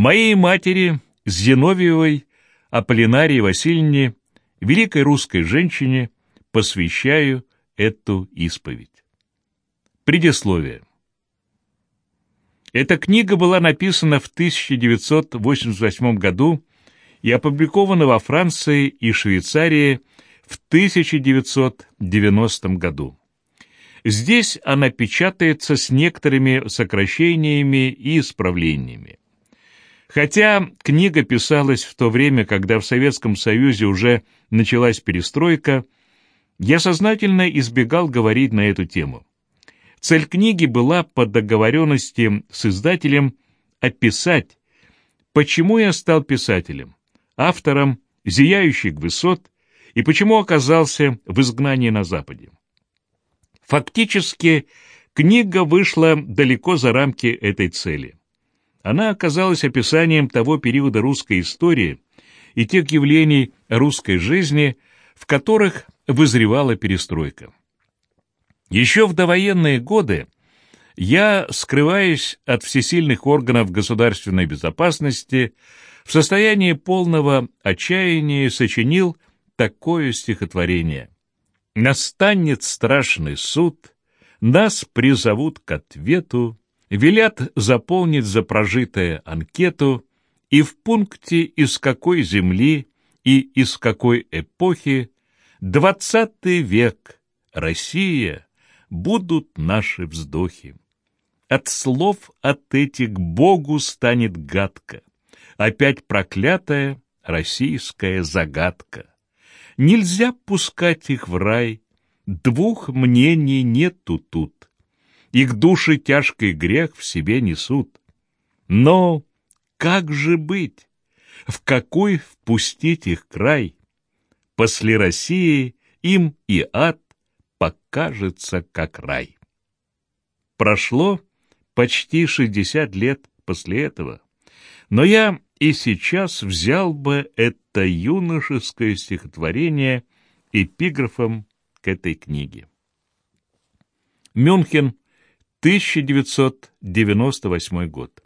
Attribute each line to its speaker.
Speaker 1: Моей матери, Зиновьевой Аполлинарии Васильевне, великой русской женщине, посвящаю эту исповедь. Предисловие. Эта книга была написана в 1988 году и опубликована во Франции и Швейцарии в 1990 году. Здесь она печатается с некоторыми сокращениями и исправлениями. Хотя книга писалась в то время, когда в Советском Союзе уже началась перестройка, я сознательно избегал говорить на эту тему. Цель книги была по договоренности с издателем описать, почему я стал писателем, автором «Зияющих высот» и почему оказался в изгнании на Западе. Фактически, книга вышла далеко за рамки этой цели. Она оказалась описанием того периода русской истории и тех явлений русской жизни, в которых вызревала перестройка. Еще в довоенные годы я, скрываясь от всесильных органов государственной безопасности, в состоянии полного отчаяния сочинил такое стихотворение. «Настанет страшный суд, нас призовут к ответу, велят заполнить за прожитое анкету и в пункте из какой земли и из какой эпохи двадцатый век, Россия, будут наши вздохи. От слов от этих Богу станет гадко, опять проклятая российская загадка. Нельзя пускать их в рай, двух мнений нету тут их души тяжкий грех в себе несут. Но как же быть? В какой впустить их край? После России им и ад покажется как рай. Прошло почти шестьдесят лет после этого, но я и сейчас взял бы это юношеское стихотворение эпиграфом к этой книге. Мюнхен, 1998 год.